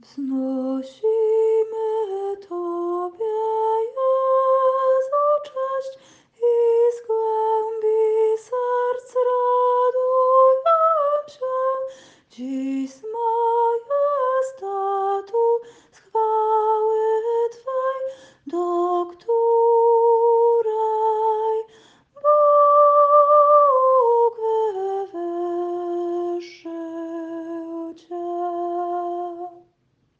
Wznosimy Tobie, Jezu, cześć i z głębi serc raduję się. Dziś z majestatu do